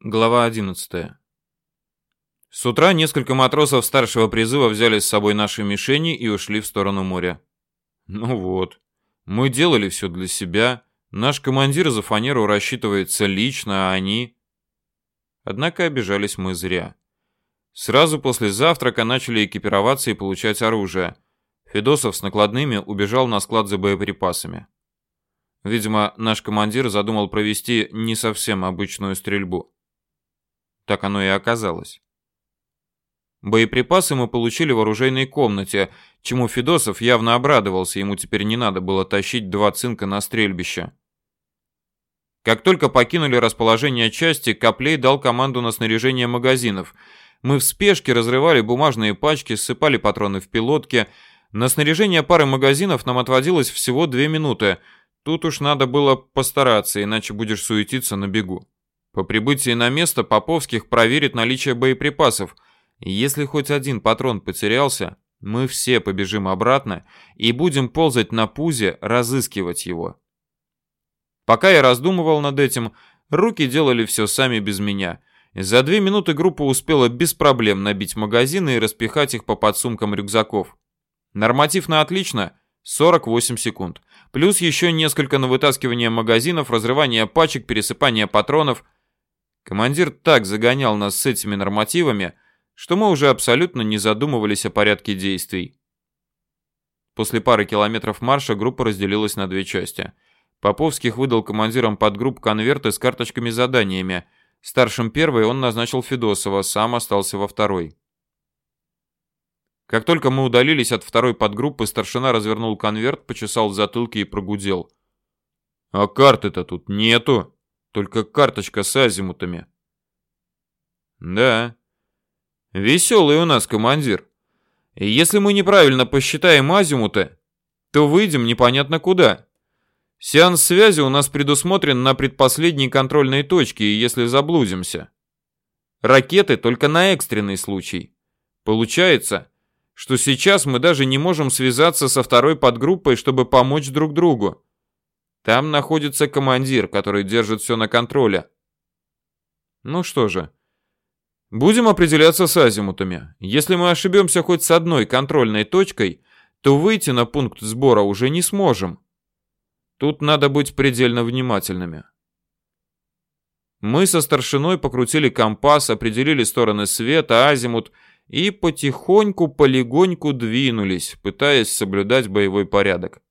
Глава 11. С утра несколько матросов старшего призыва взяли с собой наши мишени и ушли в сторону моря. Ну вот, мы делали все для себя, наш командир за фанеру рассчитывается лично, а они... Однако обижались мы зря. Сразу после завтрака начали экипироваться и получать оружие. Федосов с накладными убежал на склад за боеприпасами. Видимо, наш командир задумал провести не совсем обычную стрельбу. Так оно и оказалось. Боеприпасы мы получили в оружейной комнате, чему Федосов явно обрадовался, ему теперь не надо было тащить два цинка на стрельбище. Как только покинули расположение части, Коплей дал команду на снаряжение магазинов. Мы в спешке разрывали бумажные пачки, ссыпали патроны в пилотки. На снаряжение пары магазинов нам отводилось всего две минуты. Тут уж надо было постараться, иначе будешь суетиться на бегу. По прибытии на место Поповских проверит наличие боеприпасов. Если хоть один патрон потерялся, мы все побежим обратно и будем ползать на пузе, разыскивать его. Пока я раздумывал над этим, руки делали все сами без меня. За две минуты группа успела без проблем набить магазины и распихать их по подсумкам рюкзаков. Норматив на отлично 48 секунд. Плюс еще несколько на вытаскивание магазинов, разрывание пачек, пересыпание патронов – Командир так загонял нас с этими нормативами, что мы уже абсолютно не задумывались о порядке действий. После пары километров марша группа разделилась на две части. Поповских выдал командирам подгрупп конверты с карточками заданиями. Старшим первой он назначил Федосова, сам остался во второй. Как только мы удалились от второй подгруппы, старшина развернул конверт, почесал в затылке и прогудел. «А карты-то тут нету!» Только карточка с азимутами. Да. Веселый у нас командир. Если мы неправильно посчитаем азимуты, то выйдем непонятно куда. Сеанс связи у нас предусмотрен на предпоследней контрольной точке, если заблудимся. Ракеты только на экстренный случай. Получается, что сейчас мы даже не можем связаться со второй подгруппой, чтобы помочь друг другу. Там находится командир, который держит все на контроле. Ну что же, будем определяться с азимутами. Если мы ошибемся хоть с одной контрольной точкой, то выйти на пункт сбора уже не сможем. Тут надо быть предельно внимательными. Мы со старшиной покрутили компас, определили стороны света, азимут и потихоньку, полегоньку двинулись, пытаясь соблюдать боевой порядок.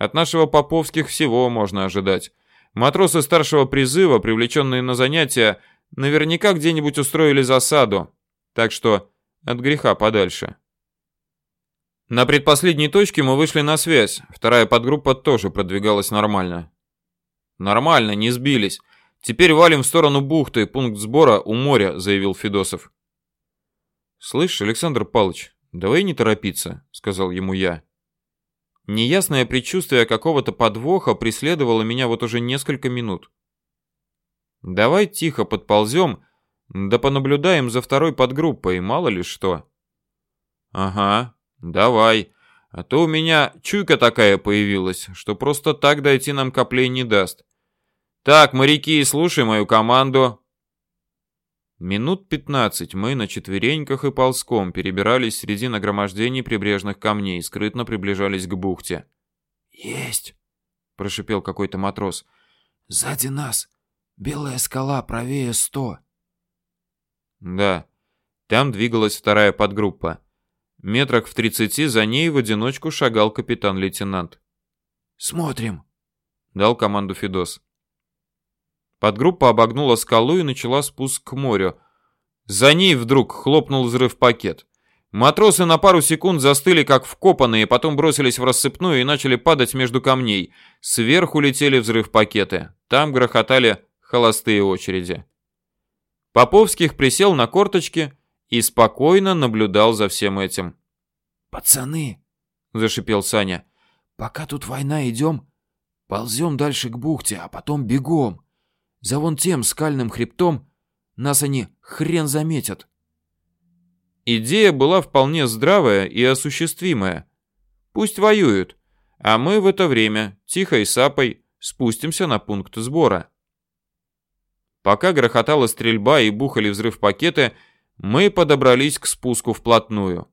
От нашего Поповских всего можно ожидать. Матросы старшего призыва, привлеченные на занятия, наверняка где-нибудь устроили засаду. Так что от греха подальше. На предпоследней точке мы вышли на связь. Вторая подгруппа тоже продвигалась нормально. Нормально, не сбились. Теперь валим в сторону бухты, пункт сбора у моря, заявил Федосов. Слышь, Александр Павлович, давай не торопиться, сказал ему я. Неясное предчувствие какого-то подвоха преследовало меня вот уже несколько минут. Давай тихо подползем, да понаблюдаем за второй подгруппой, мало ли что. Ага, давай. А то у меня чуйка такая появилась, что просто так дойти нам коплей не даст. Так, моряки, слушай мою команду. Минут пятнадцать мы на четвереньках и ползком перебирались среди нагромождений прибрежных камней, скрытно приближались к бухте. «Есть!» — прошипел какой-то матрос. «Сзади нас! Белая скала, правее сто!» Да, там двигалась вторая подгруппа. Метрах в тридцати за ней в одиночку шагал капитан-лейтенант. «Смотрим!» — дал команду Федос. Подгруппа обогнула скалу и начала спуск к морю. За ней вдруг хлопнул взрыв пакет. Матросы на пару секунд застыли как вкопанные, потом бросились в рассыпную и начали падать между камней. Сверху летели взрыв пакеты. Там грохотали холостые очереди. Поповских присел на корточки и спокойно наблюдал за всем этим. «Пацаны!» — зашипел Саня. «Пока тут война идем, ползем дальше к бухте, а потом бегом. За вон тем скальным хребтом нас они хрен заметят. Идея была вполне здравая и осуществимая. Пусть воюют, а мы в это время, тихой сапой, спустимся на пункт сбора. Пока грохотала стрельба и бухали взрыв пакеты, мы подобрались к спуску вплотную.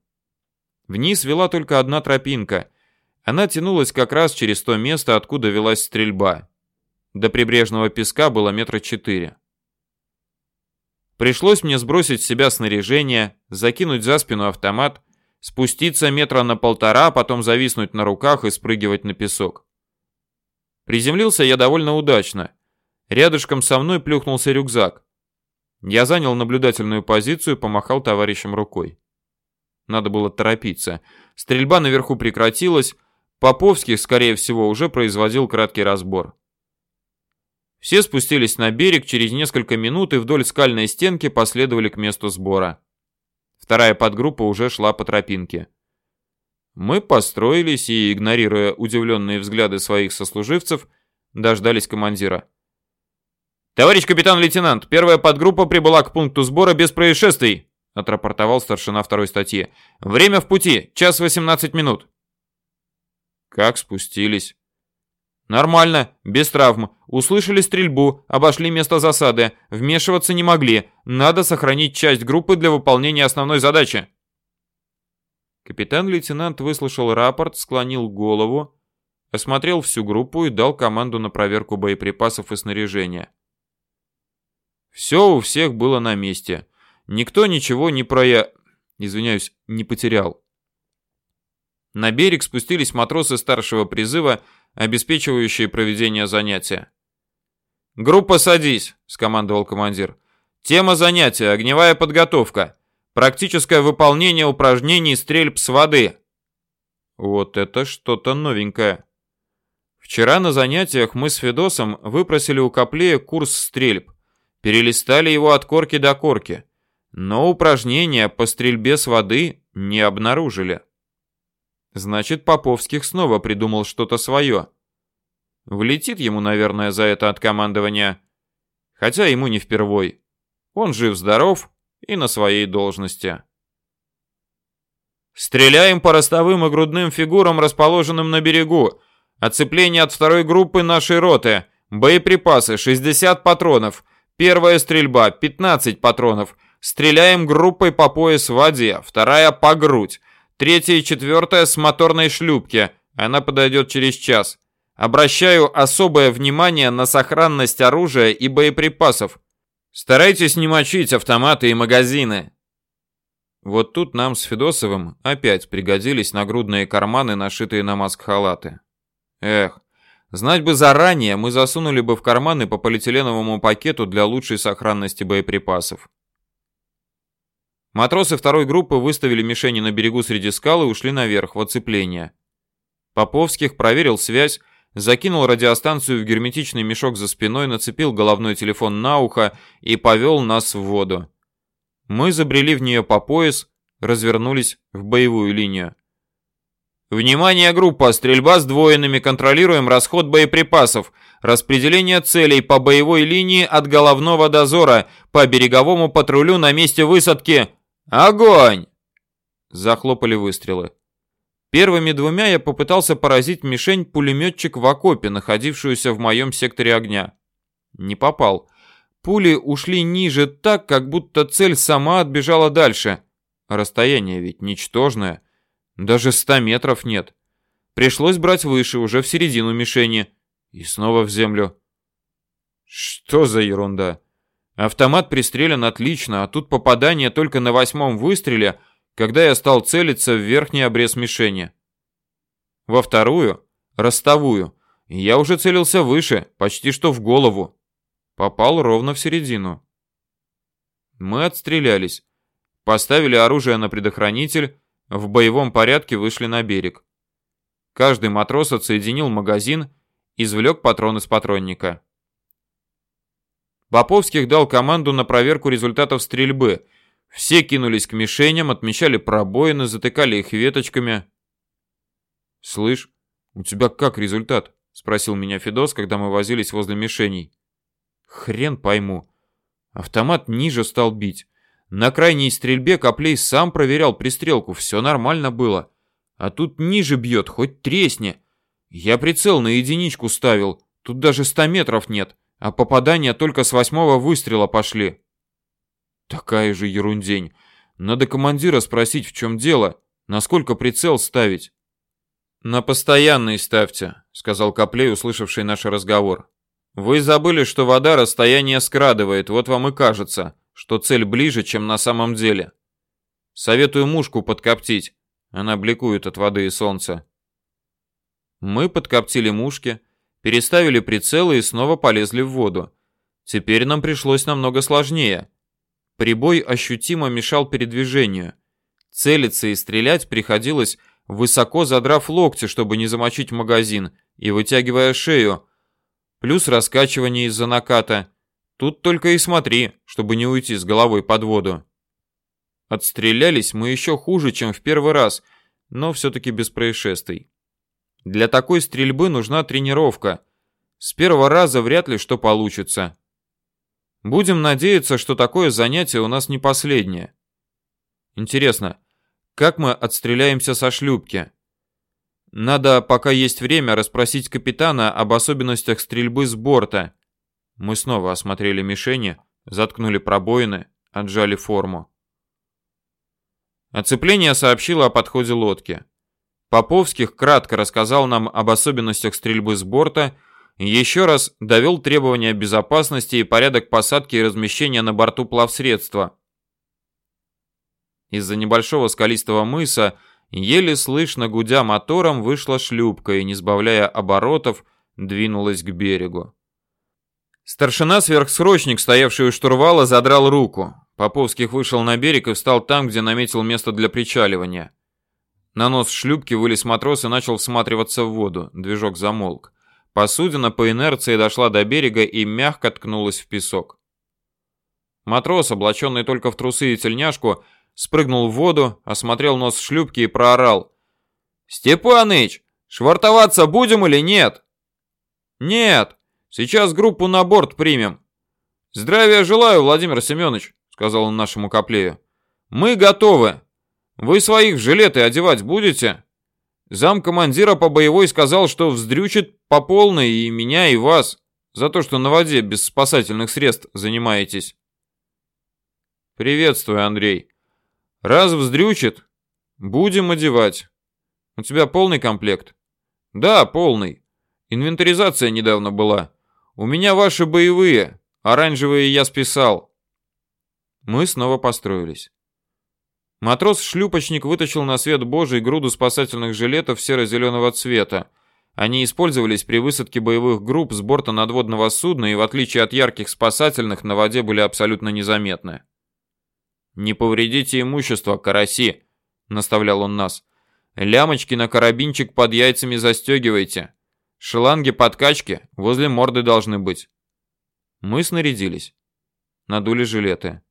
Вниз вела только одна тропинка. Она тянулась как раз через то место, откуда велась стрельба. До прибрежного песка было метра четыре. Пришлось мне сбросить с себя снаряжение, закинуть за спину автомат, спуститься метра на полтора, потом зависнуть на руках и спрыгивать на песок. Приземлился я довольно удачно. Рядышком со мной плюхнулся рюкзак. Я занял наблюдательную позицию помахал товарищам рукой. Надо было торопиться. Стрельба наверху прекратилась. Поповских, скорее всего, уже производил краткий разбор. Все спустились на берег через несколько минут и вдоль скальной стенки последовали к месту сбора. Вторая подгруппа уже шла по тропинке. Мы построились и, игнорируя удивленные взгляды своих сослуживцев, дождались командира. «Товарищ капитан-лейтенант, первая подгруппа прибыла к пункту сбора без происшествий», отрапортовал старшина второй статьи. «Время в пути, час 18 минут». «Как спустились?» «Нормально, без травм. Услышали стрельбу, обошли место засады. Вмешиваться не могли. Надо сохранить часть группы для выполнения основной задачи». Капитан-лейтенант выслушал рапорт, склонил голову, осмотрел всю группу и дал команду на проверку боеприпасов и снаряжения. Все у всех было на месте. Никто ничего не проя... Извиняюсь, не потерял. На берег спустились матросы старшего призыва, обеспечивающие проведение занятия. «Группа, садись!» — скомандовал командир. «Тема занятия — огневая подготовка. Практическое выполнение упражнений стрельб с воды». Вот это что-то новенькое. Вчера на занятиях мы с Федосом выпросили у Коплея курс стрельб перелистали его от корки до корки, но упражнения по стрельбе с воды не обнаружили. Значит, Поповских снова придумал что-то свое. Влетит ему, наверное, за это от командования. Хотя ему не впервой. Он жив-здоров и на своей должности. Стреляем по ростовым и грудным фигурам, расположенным на берегу. Оцепление от второй группы нашей роты. Боеприпасы 60 патронов. Первая стрельба, 15 патронов. Стреляем группой по пояс в воде, вторая по грудь. Третья и четвертая с моторной шлюпки. Она подойдет через час. Обращаю особое внимание на сохранность оружия и боеприпасов. Старайтесь не мочить автоматы и магазины. Вот тут нам с Федосовым опять пригодились нагрудные карманы, нашитые на маск-халаты. Эх, Знать бы заранее, мы засунули бы в карманы по полиэтиленовому пакету для лучшей сохранности боеприпасов. Матросы второй группы выставили мишени на берегу среди скал и ушли наверх, в оцепление. Поповских проверил связь, закинул радиостанцию в герметичный мешок за спиной, нацепил головной телефон на ухо и повел нас в воду. Мы забрели в нее по пояс, развернулись в боевую линию. Внимание, группа! Стрельба с двоенными. Контролируем расход боеприпасов. Распределение целей по боевой линии от головного дозора по береговому патрулю на месте высадки. Огонь! Захлопали выстрелы. Первыми двумя я попытался поразить мишень пулеметчик в окопе, находившуюся в моем секторе огня. Не попал. Пули ушли ниже так, как будто цель сама отбежала дальше. Расстояние ведь ничтожное. Даже ста метров нет. Пришлось брать выше, уже в середину мишени. И снова в землю. Что за ерунда? Автомат пристрелен отлично, а тут попадание только на восьмом выстреле, когда я стал целиться в верхний обрез мишени. Во вторую, ростовую, я уже целился выше, почти что в голову. Попал ровно в середину. Мы отстрелялись. Поставили оружие на предохранитель, в боевом порядке вышли на берег. Каждый матрос отсоединил магазин, извлек патрон из патронника. Поповских дал команду на проверку результатов стрельбы. Все кинулись к мишеням, отмечали пробоины, затыкали их веточками. «Слышь, у тебя как результат?» — спросил меня Федос, когда мы возились возле мишеней. «Хрен пойму. Автомат ниже стал бить. На крайней стрельбе Коплей сам проверял пристрелку, все нормально было. А тут ниже бьет, хоть тресни. Я прицел на единичку ставил, тут даже ста метров нет. А попадания только с восьмого выстрела пошли. Такая же ерундень. Надо командира спросить, в чем дело, насколько прицел ставить. На постоянный ставьте, сказал Коплей, услышавший наш разговор. Вы забыли, что вода расстояние скрадывает, вот вам и кажется, что цель ближе, чем на самом деле. Советую мушку подкоптить. Она бликует от воды и солнца. Мы подкоптили мушки, переставили прицелы и снова полезли в воду. Теперь нам пришлось намного сложнее. Прибой ощутимо мешал передвижению. Целиться и стрелять приходилось, высоко задрав локти, чтобы не замочить магазин, и вытягивая шею. Плюс раскачивание из-за наката. Тут только и смотри, чтобы не уйти с головой под воду. Отстрелялись мы еще хуже, чем в первый раз, но все-таки без происшествий. Для такой стрельбы нужна тренировка. С первого раза вряд ли что получится. Будем надеяться, что такое занятие у нас не последнее. Интересно, как мы отстреляемся со шлюпки? Надо, пока есть время, расспросить капитана об особенностях стрельбы с борта. Мы снова осмотрели мишени, заткнули пробоины, отжали форму. Оцепление сообщило о подходе лодки. Поповских кратко рассказал нам об особенностях стрельбы с борта, еще раз довел требования безопасности и порядок посадки и размещения на борту плавсредства. Из-за небольшого скалистого мыса, еле слышно гудя мотором, вышла шлюпка и, не сбавляя оборотов, двинулась к берегу. Старшина-сверхсрочник, стоявший у штурвала, задрал руку. Поповских вышел на берег и встал там, где наметил место для причаливания. На нос шлюпки вылез матрос и начал всматриваться в воду. Движок замолк. Посудина по инерции дошла до берега и мягко ткнулась в песок. Матрос, облаченный только в трусы и тельняшку, спрыгнул в воду, осмотрел нос шлюпки и проорал. «Степаныч, швартоваться будем или нет?» «Нет, сейчас группу на борт примем». «Здравия желаю, Владимир Семенович», — сказал он нашему коплею. «Мы готовы. Вы своих в жилеты одевать будете? Зам командира по боевой сказал, что вздрючит по полной и меня, и вас, за то, что на воде без спасательных средств занимаетесь. Приветствую, Андрей. Раз вздрючит, будем одевать. У тебя полный комплект? Да, полный. Инвентаризация недавно была. У меня ваши боевые, оранжевые я списал. Мы снова построились. Матрос-шлюпочник вытащил на свет Божий груду спасательных жилетов серо-зеленого цвета. Они использовались при высадке боевых групп с борта надводного судна и, в отличие от ярких спасательных, на воде были абсолютно незаметны. «Не повредите имущество, караси!» — наставлял он нас. «Лямочки на карабинчик под яйцами застегивайте. Шланги подкачки возле морды должны быть». Мы снарядились. Надули жилеты.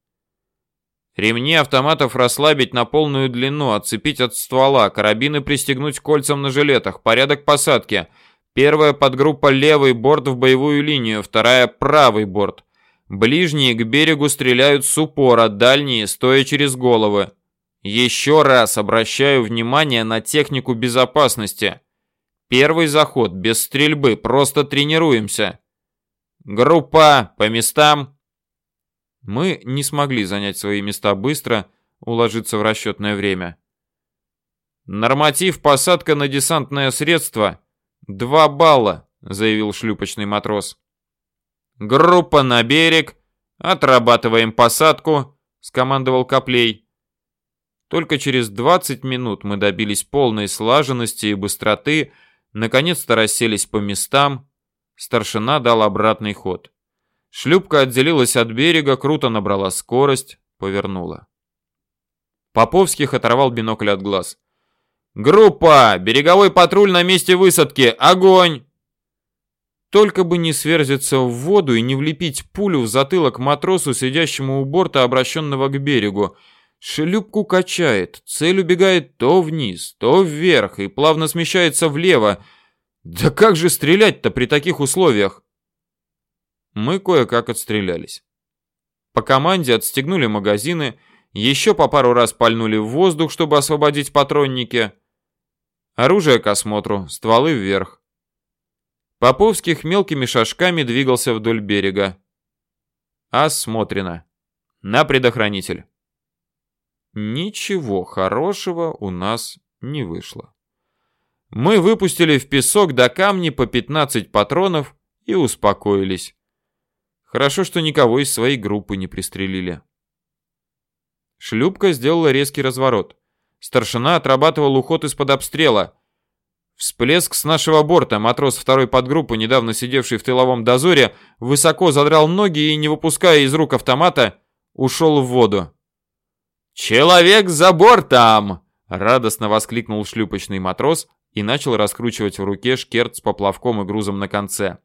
Ремни автоматов расслабить на полную длину, отцепить от ствола, карабины пристегнуть кольцам на жилетах, порядок посадки. Первая подгруппа левый борт в боевую линию, вторая правый борт. Ближние к берегу стреляют с упора, дальние стоя через головы. Еще раз обращаю внимание на технику безопасности. Первый заход без стрельбы, просто тренируемся. Группа по местам. Мы не смогли занять свои места быстро, уложиться в расчетное время. «Норматив посадка на десантное средство — два балла», — заявил шлюпочный матрос. «Группа на берег, отрабатываем посадку», — скомандовал Коплей. Только через 20 минут мы добились полной слаженности и быстроты, наконец-то расселись по местам, старшина дал обратный ход. Шлюпка отделилась от берега, круто набрала скорость, повернула. Поповских оторвал бинокль от глаз. «Группа! Береговой патруль на месте высадки! Огонь!» Только бы не сверзиться в воду и не влепить пулю в затылок матросу, сидящему у борта, обращенного к берегу. Шлюпку качает, цель убегает то вниз, то вверх и плавно смещается влево. Да как же стрелять-то при таких условиях? Мы кое-как отстрелялись. По команде отстегнули магазины, еще по пару раз пальнули в воздух, чтобы освободить патронники. Оружие к осмотру, стволы вверх. Поповских мелкими шажками двигался вдоль берега. Осмотрено. На предохранитель. Ничего хорошего у нас не вышло. Мы выпустили в песок до камни по 15 патронов и успокоились. Хорошо, что никого из своей группы не пристрелили. Шлюпка сделала резкий разворот. Старшина отрабатывал уход из-под обстрела. Всплеск с нашего борта. Матрос второй подгруппы, недавно сидевший в тыловом дозоре, высоко задрал ноги и, не выпуская из рук автомата, ушел в воду. «Человек за бортом!» — радостно воскликнул шлюпочный матрос и начал раскручивать в руке шкерт с поплавком и грузом на конце.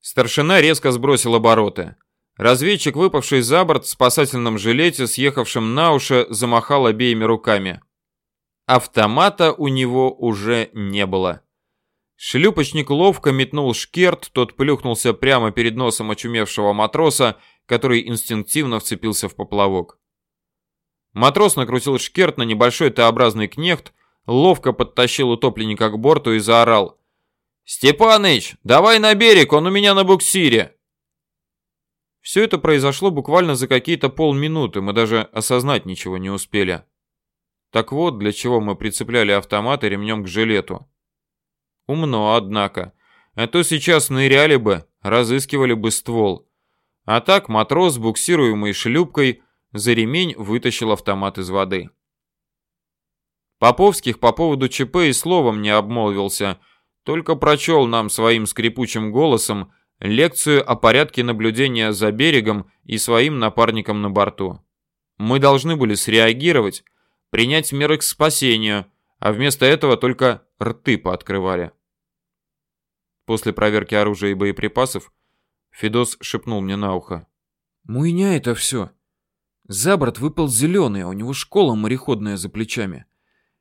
Старшина резко сбросил обороты. Разведчик, выпавший за борт в спасательном жилете, съехавшим на уши, замахал обеими руками. Автомата у него уже не было. Шлюпочник ловко метнул шкерт, тот плюхнулся прямо перед носом очумевшего матроса, который инстинктивно вцепился в поплавок. Матрос накрутил шкерт на небольшой Т-образный кнехт, ловко подтащил утопленника к борту и заорал. «Степаныч, давай на берег, он у меня на буксире!» Все это произошло буквально за какие-то полминуты, мы даже осознать ничего не успели. Так вот, для чего мы прицепляли автоматы ремнем к жилету. Умно, однако. А то сейчас ныряли бы, разыскивали бы ствол. А так матрос, буксируемый шлюпкой, за ремень вытащил автомат из воды. Поповских по поводу ЧП и словом не обмолвился, только прочел нам своим скрипучим голосом лекцию о порядке наблюдения за берегом и своим напарником на борту. Мы должны были среагировать, принять меры к спасению, а вместо этого только рты пооткрывали. После проверки оружия и боеприпасов Федос шепнул мне на ухо. «Муйня это все. За борт выпал зеленый, а у него школа мореходная за плечами.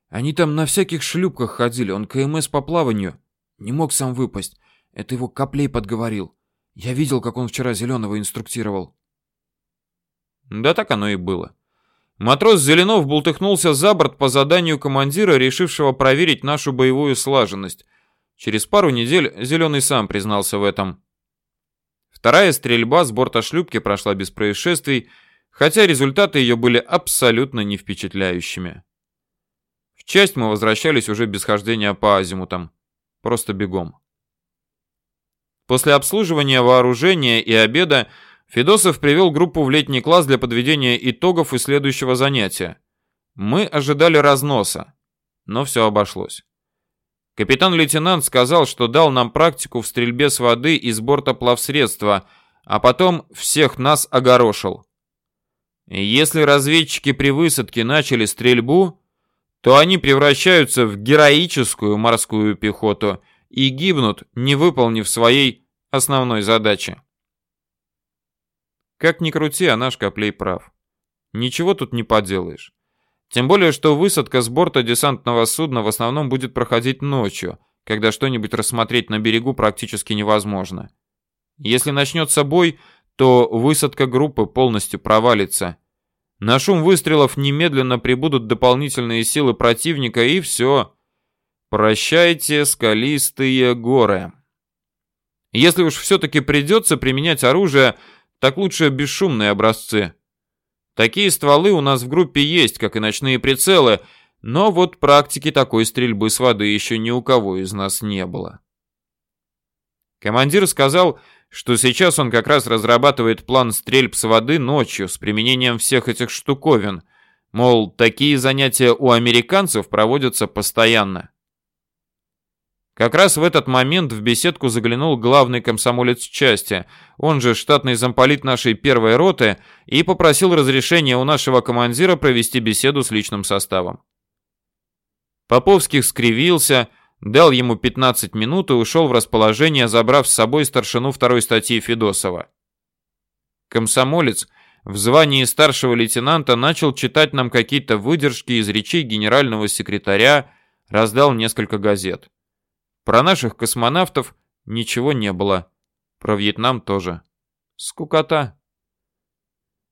Они там на всяких шлюпках ходили, он КМС по плаванию. Не мог сам выпасть. Это его Коплей подговорил. Я видел, как он вчера Зеленого инструктировал. Да так оно и было. Матрос Зеленов бултыхнулся за борт по заданию командира, решившего проверить нашу боевую слаженность. Через пару недель Зеленый сам признался в этом. Вторая стрельба с борта шлюпки прошла без происшествий, хотя результаты ее были абсолютно не впечатляющими. В часть мы возвращались уже без хождения по азимутам, просто бегом. После обслуживания вооружения и обеда Федосов привел группу в летний класс для подведения итогов и следующего занятия. Мы ожидали разноса, но все обошлось. Капитан-лейтенант сказал, что дал нам практику в стрельбе с воды из борта плавсредства, а потом всех нас огорошил. Если разведчики при высадке начали стрельбу, то они превращаются в героическую морскую пехоту и гибнут, не выполнив своей основной задачи. Как ни крути, а наш Коплей прав. Ничего тут не поделаешь. Тем более, что высадка с борта десантного судна в основном будет проходить ночью, когда что-нибудь рассмотреть на берегу практически невозможно. Если начнется бой, то высадка группы полностью провалится. На шум выстрелов немедленно прибудут дополнительные силы противника и все. Прощайте, скалистые горы. Если уж все-таки придется применять оружие, так лучше бесшумные образцы. Такие стволы у нас в группе есть, как и ночные прицелы, но вот практики такой стрельбы с воды еще ни у кого из нас не было. Командир сказал, что сейчас он как раз разрабатывает план стрельб с воды ночью с применением всех этих штуковин. Мол, такие занятия у американцев проводятся постоянно. Как раз в этот момент в беседку заглянул главный комсомолец части, он же штатный замполит нашей первой роты, и попросил разрешения у нашего командира провести беседу с личным составом. Поповских скривился, дал ему 15 минут и ушел в расположение, забрав с собой старшину второй статьи Федосова. Комсомолец в звании старшего лейтенанта начал читать нам какие-то выдержки из речей генерального секретаря, раздал несколько газет. Про наших космонавтов ничего не было. Про Вьетнам тоже. Скукота.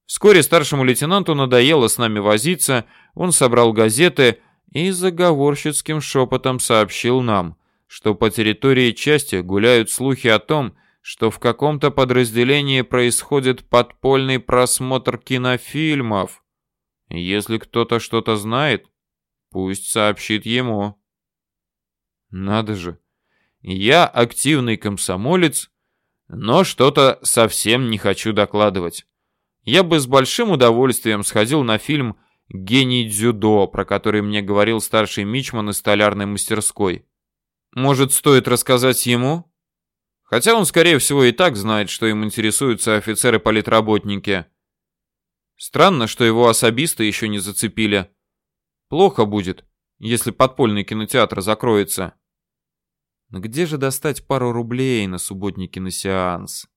Вскоре старшему лейтенанту надоело с нами возиться, он собрал газеты и заговорщицким шепотом сообщил нам, что по территории части гуляют слухи о том, что в каком-то подразделении происходит подпольный просмотр кинофильмов. Если кто-то что-то знает, пусть сообщит ему. Надо же. Я активный комсомолец, но что-то совсем не хочу докладывать. Я бы с большим удовольствием сходил на фильм «Гений дзюдо», про который мне говорил старший мичман из столярной мастерской. Может, стоит рассказать ему? Хотя он, скорее всего, и так знает, что им интересуются офицеры-политработники. Странно, что его особисты еще не зацепили. Плохо будет, если подпольный кинотеатр закроется. Но где же достать пару рублей на субботний киносеанс?